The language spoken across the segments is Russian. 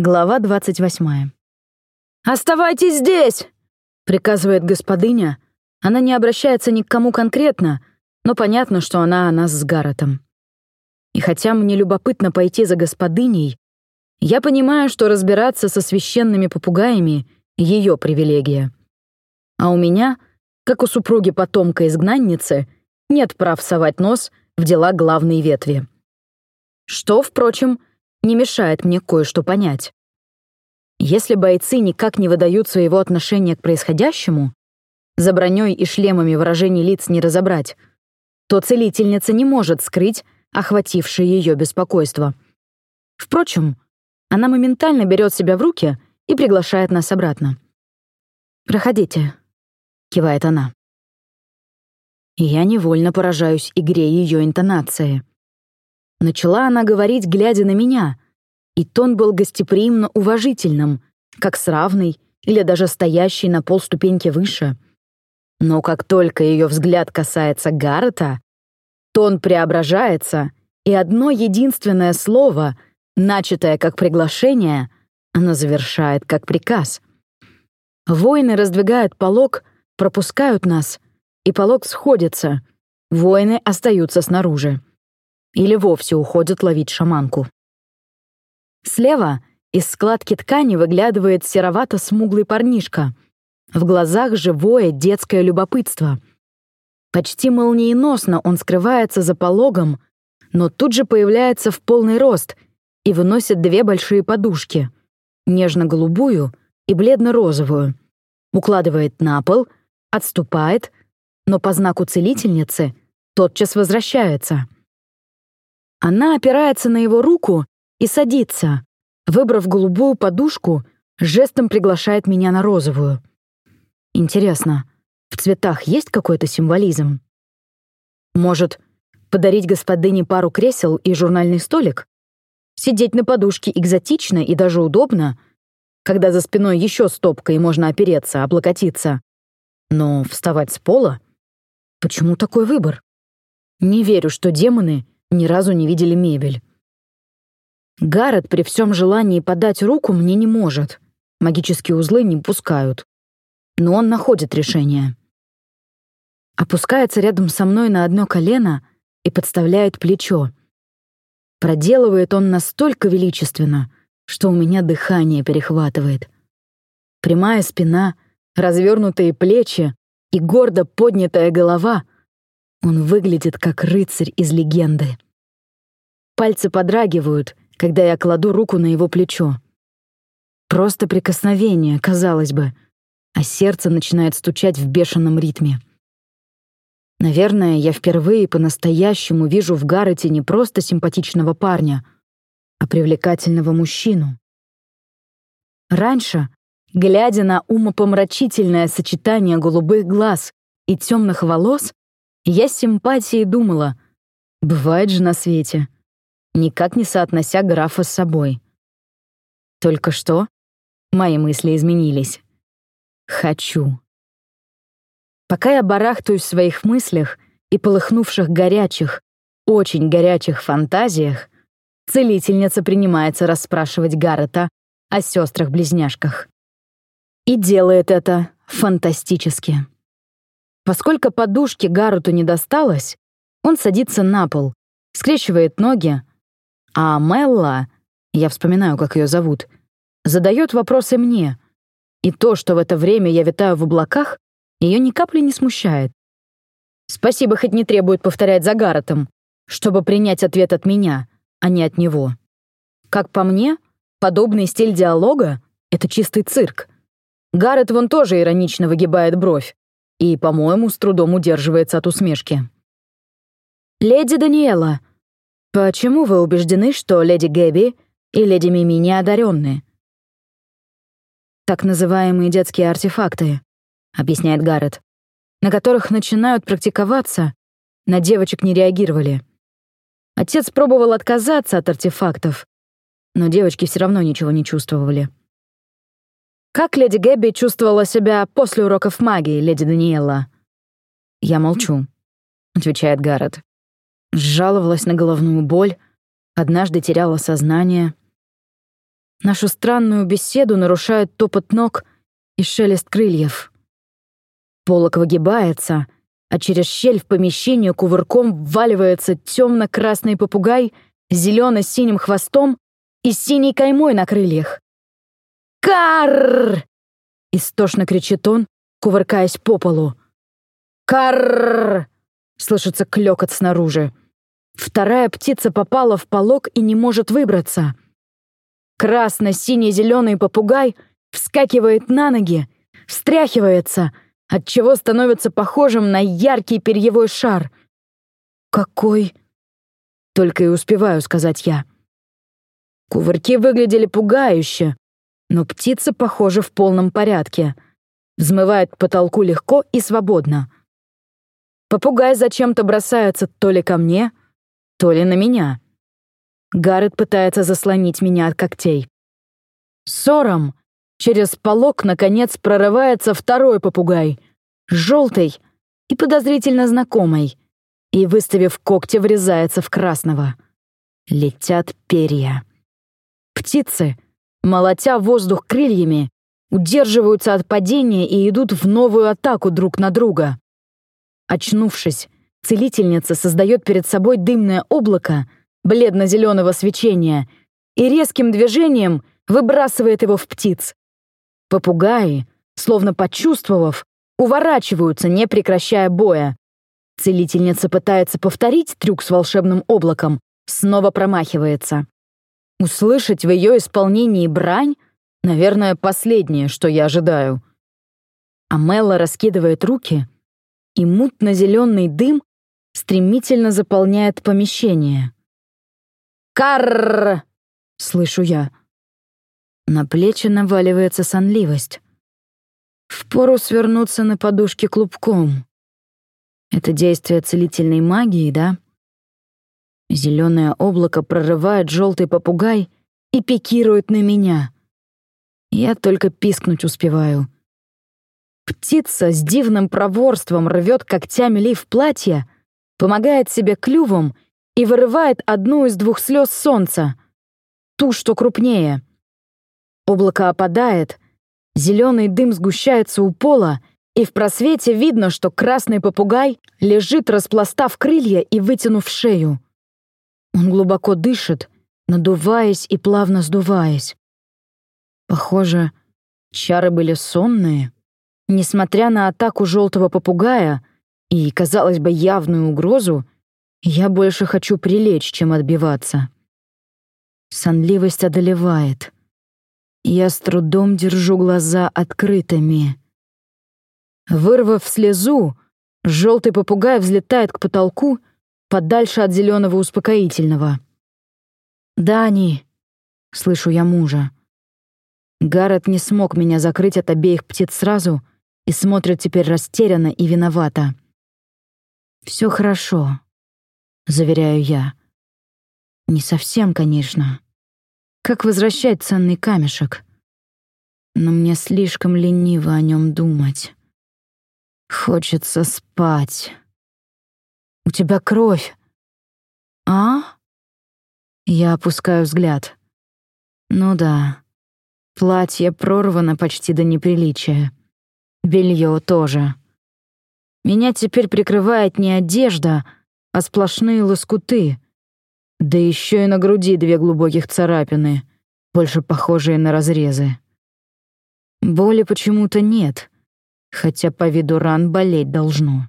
Глава 28. «Оставайтесь здесь!» — приказывает господыня. Она не обращается ни к кому конкретно, но понятно, что она о нас с Гарретом. И хотя мне любопытно пойти за господыней, я понимаю, что разбираться со священными попугаями — ее привилегия. А у меня, как у супруги потомка-изгнанницы, нет прав совать нос в дела главной ветви. Что, впрочем, не мешает мне кое-что понять. Если бойцы никак не выдают своего отношения к происходящему, за броней и шлемами выражений лиц не разобрать, то целительница не может скрыть охватившее ее беспокойство. Впрочем, она моментально берет себя в руки и приглашает нас обратно. «Проходите», — кивает она. И я невольно поражаюсь игре ее интонации. Начала она говорить, глядя на меня, и тон был гостеприимно уважительным, как с равной или даже стоящей на полступеньки выше. Но как только ее взгляд касается Гаррета, тон преображается, и одно единственное слово, начатое как приглашение, она завершает как приказ. Воины раздвигают полог, пропускают нас, и полог сходится. Воины остаются снаружи или вовсе уходят ловить шаманку. Слева из складки ткани выглядывает серовато-смуглый парнишка. В глазах живое детское любопытство. Почти молниеносно он скрывается за пологом, но тут же появляется в полный рост и выносит две большие подушки — нежно-голубую и бледно-розовую. Укладывает на пол, отступает, но по знаку целительницы тотчас возвращается — она опирается на его руку и садится. Выбрав голубую подушку, жестом приглашает меня на розовую. Интересно, в цветах есть какой-то символизм? Может, подарить господыне пару кресел и журнальный столик? Сидеть на подушке экзотично и даже удобно, когда за спиной еще стопка и можно опереться, облокотиться. Но вставать с пола? Почему такой выбор? Не верю, что демоны ни разу не видели мебель. Гаррет при всем желании подать руку мне не может. Магические узлы не пускают. Но он находит решение. Опускается рядом со мной на одно колено и подставляет плечо. Проделывает он настолько величественно, что у меня дыхание перехватывает. Прямая спина, развернутые плечи и гордо поднятая голова — он выглядит как рыцарь из легенды. Пальцы подрагивают, когда я кладу руку на его плечо. Просто прикосновение, казалось бы, а сердце начинает стучать в бешеном ритме. Наверное, я впервые по-настоящему вижу в Гаррете не просто симпатичного парня, а привлекательного мужчину. Раньше, глядя на умопомрачительное сочетание голубых глаз и темных волос, я с симпатией думала, бывает же на свете, никак не соотнося графа с собой. Только что мои мысли изменились. Хочу. Пока я барахтаюсь в своих мыслях и полыхнувших горячих, очень горячих фантазиях, целительница принимается расспрашивать Гаррета о сестрах-близняшках. И делает это фантастически. Поскольку подушки Гаруту не досталось, он садится на пол, скрещивает ноги, а Мелла, я вспоминаю, как ее зовут, задает вопросы мне, и то, что в это время я витаю в облаках, ее ни капли не смущает. Спасибо хоть не требует повторять за Гарретом, чтобы принять ответ от меня, а не от него. Как по мне, подобный стиль диалога — это чистый цирк. Гаррет вон тоже иронично выгибает бровь, и, по-моему, с трудом удерживается от усмешки. «Леди Даниэла, почему вы убеждены, что леди Гэби и леди Мими не одаренные?» «Так называемые детские артефакты», — объясняет Гаррет, «на которых начинают практиковаться, на девочек не реагировали. Отец пробовал отказаться от артефактов, но девочки все равно ничего не чувствовали. Как леди Гэбби чувствовала себя после уроков магии, леди Даниэла? Я молчу, отвечает Гаррет. Жаловалась на головную боль, однажды теряла сознание. Нашу странную беседу нарушают топот ног и шелест крыльев. Полок выгибается, а через щель в помещении кувырком вваливается темно-красный попугай с зелено-синим хвостом и синей каймой на крыльях. «Карр!» — истошно кричит он, кувыркаясь по полу. «Карр!» — слышится клёкот снаружи. Вторая птица попала в полог и не может выбраться. Красно-синий-зеленый попугай вскакивает на ноги, встряхивается, отчего становится похожим на яркий перьевой шар. «Какой?» — только и успеваю сказать я. Кувырки выглядели пугающе, но птица, похоже, в полном порядке. Взмывает к потолку легко и свободно. Попугай зачем-то бросается то ли ко мне, то ли на меня. Гаррет пытается заслонить меня от когтей. Ссором через полок, наконец, прорывается второй попугай, желтый и подозрительно знакомый, и, выставив когти, врезается в красного. Летят перья. Птицы, молотя воздух крыльями, удерживаются от падения и идут в новую атаку друг на друга. Очнувшись, Целительница создает перед собой дымное облако бледно-зеленого свечения и резким движением выбрасывает его в птиц. Попугаи, словно почувствовав, уворачиваются, не прекращая боя. Целительница пытается повторить трюк с волшебным облаком, снова промахивается. Услышать в ее исполнении брань, наверное, последнее, что я ожидаю. Амелла раскидывает руки, и мутно-зеленый дым стремительно заполняет помещение. «Карр!» — слышу я. На плечи наваливается сонливость. Впору свернуться на подушке клубком. Это действие целительной магии, да? Зеленое облако прорывает желтый попугай и пикирует на меня. Я только пискнуть успеваю. Птица с дивным проворством рвет когтями лиф платья, помогает себе клювом и вырывает одну из двух слез солнца, ту, что крупнее. Облако опадает, зеленый дым сгущается у пола, и в просвете видно, что красный попугай лежит, распластав крылья и вытянув шею. Он глубоко дышит, надуваясь и плавно сдуваясь. Похоже, чары были сонные. Несмотря на атаку желтого попугая, и, казалось бы, явную угрозу, я больше хочу прилечь, чем отбиваться. Сонливость одолевает. Я с трудом держу глаза открытыми. Вырвав слезу, желтый попугай взлетает к потолку подальше от зеленого успокоительного. «Дани!» — слышу я мужа. Гаррет не смог меня закрыть от обеих птиц сразу и смотрит теперь растерянно и виновато. Все хорошо», — заверяю я. «Не совсем, конечно. Как возвращать ценный камешек? Но мне слишком лениво о нем думать. Хочется спать. У тебя кровь. А? Я опускаю взгляд. Ну да. Платье прорвано почти до неприличия. Белье тоже. Меня теперь прикрывает не одежда, а сплошные лоскуты. Да еще и на груди две глубоких царапины, больше похожие на разрезы. Боли почему-то нет, хотя по виду ран болеть должно.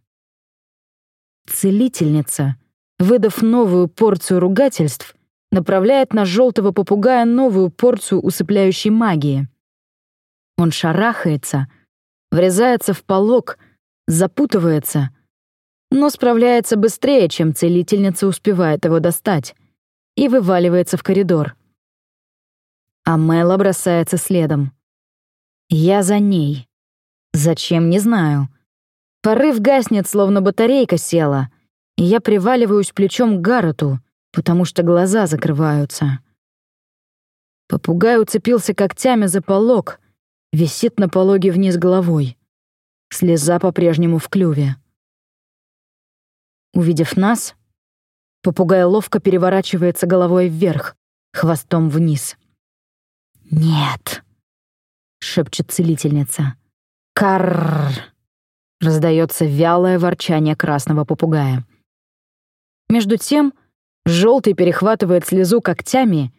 Целительница, выдав новую порцию ругательств, направляет на желтого попугая новую порцию усыпляющей магии. Он шарахается, врезается в полог — запутывается, но справляется быстрее, чем целительница успевает его достать, и вываливается в коридор. А Мэла бросается следом. Я за ней. Зачем, не знаю. Порыв гаснет, словно батарейка села, и я приваливаюсь плечом к Гаррету, потому что глаза закрываются. Попугай уцепился когтями за полог, висит на пологе вниз головой. Слеза по-прежнему в клюве. Увидев нас, попугай ловко переворачивается головой вверх, хвостом вниз. «Нет», — шепчет целительница. «Карр!» — раздается вялое ворчание красного попугая. Между тем, желтый перехватывает слезу когтями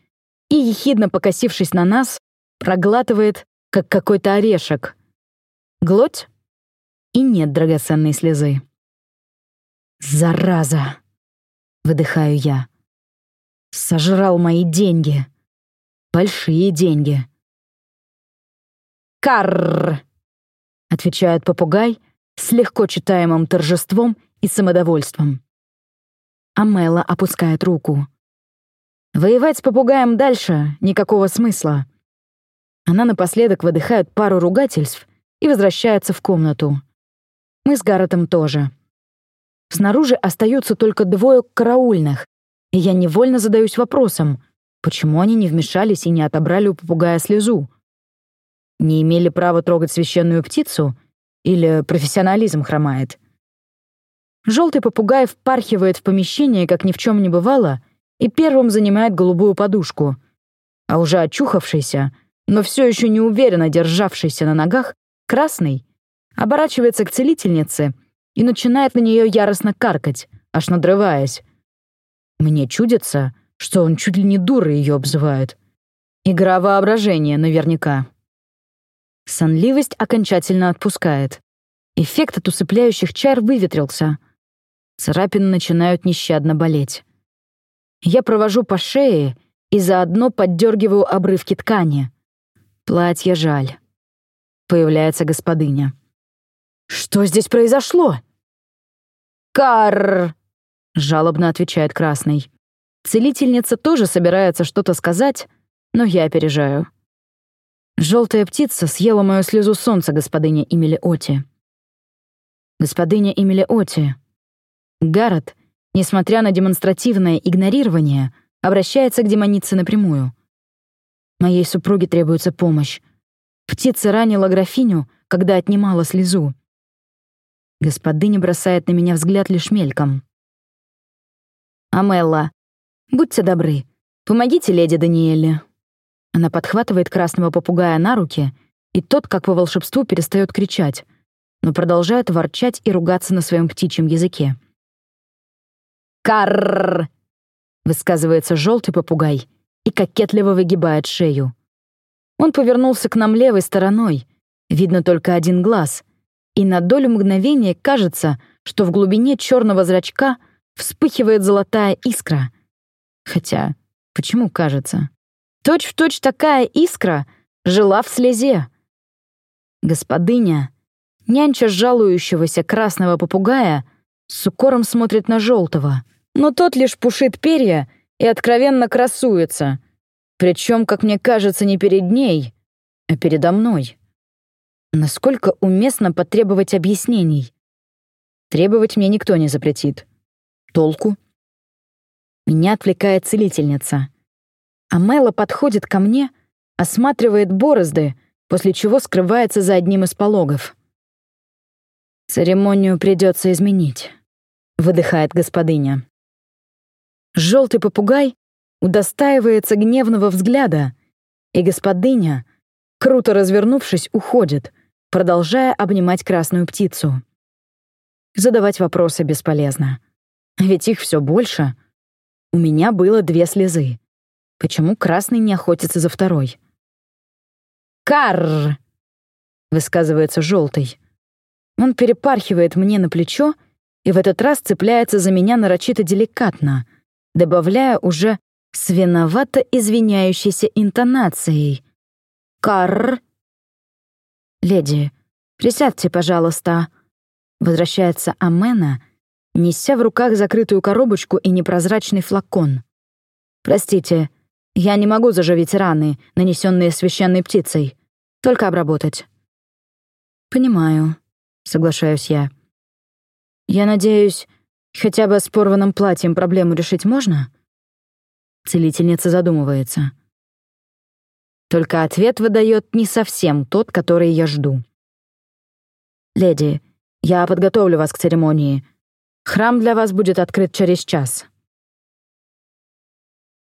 и, ехидно покосившись на нас, проглатывает, как какой-то орешек. Глоть — и нет драгоценной слезы. «Зараза!» — выдыхаю я. «Сожрал мои деньги. Большие деньги». «Карр!» — отвечает попугай с легко читаемым торжеством и самодовольством. Амела опускает руку. Воевать с попугаем дальше никакого смысла. Она напоследок выдыхает пару ругательств и возвращается в комнату. Мы с Гарретом тоже. Снаружи остаются только двое караульных, и я невольно задаюсь вопросом, почему они не вмешались и не отобрали у попугая слезу? Не имели права трогать священную птицу? Или профессионализм хромает? Желтый попугай впархивает в помещение, как ни в чем не бывало, и первым занимает голубую подушку. А уже очухавшийся, но все еще неуверенно державшийся на ногах, красный, оборачивается к целительнице и начинает на нее яростно каркать, аж надрываясь. Мне чудится, что он чуть ли не дурой ее обзывает. Игра воображения наверняка. Сонливость окончательно отпускает. Эффект от усыпляющих чар выветрился. Царапины начинают нещадно болеть. Я провожу по шее и заодно поддергиваю обрывки ткани. Платье жаль. Появляется господыня. «Что здесь произошло?» «Карр!» — жалобно отвечает Красный. Целительница тоже собирается что-то сказать, но я опережаю. Желтая птица съела мою слезу солнца, господыня Эмили Оти. Господыня Эмили Оти. Гаррет, несмотря на демонстративное игнорирование, обращается к демонице напрямую. Моей супруге требуется помощь. Птица ранила графиню, когда отнимала слезу. Господыня бросает на меня взгляд лишь мельком. «Амелла, будьте добры, помогите леди Даниэле». Она подхватывает красного попугая на руки, и тот, как по волшебству, перестает кричать, но продолжает ворчать и ругаться на своем птичьем языке. «Карррр!» — высказывается желтый попугай и кокетливо выгибает шею. Он повернулся к нам левой стороной, видно только один глаз, и на долю мгновения кажется, что в глубине черного зрачка вспыхивает золотая искра. Хотя, почему кажется? Точь-в-точь точь такая искра жила в слезе. Господыня, нянча жалующегося красного попугая, с укором смотрит на желтого, но тот лишь пушит перья и откровенно красуется. Причем, как мне кажется, не перед ней, а передо мной. Насколько уместно потребовать объяснений? Требовать мне никто не запретит. Толку? Меня отвлекает целительница. А Мэла подходит ко мне, осматривает борозды, после чего скрывается за одним из пологов. «Церемонию придется изменить», — выдыхает господыня. Желтый попугай удостаивается гневного взгляда, и господыня, круто развернувшись, уходит — продолжая обнимать красную птицу. Задавать вопросы бесполезно. Ведь их все больше. У меня было две слезы. Почему красный не охотится за второй? «Карр!» — высказывается желтый. Он перепархивает мне на плечо и в этот раз цепляется за меня нарочито деликатно, добавляя уже с виновато извиняющейся интонацией. «Карр!» «Леди, присядьте, пожалуйста», — возвращается Амена, неся в руках закрытую коробочку и непрозрачный флакон. «Простите, я не могу заживить раны, нанесенные священной птицей, только обработать». «Понимаю», — соглашаюсь я. «Я надеюсь, хотя бы с порванным платьем проблему решить можно?» Целительница задумывается. Только ответ выдает не совсем тот, который я жду. «Леди, я подготовлю вас к церемонии. Храм для вас будет открыт через час».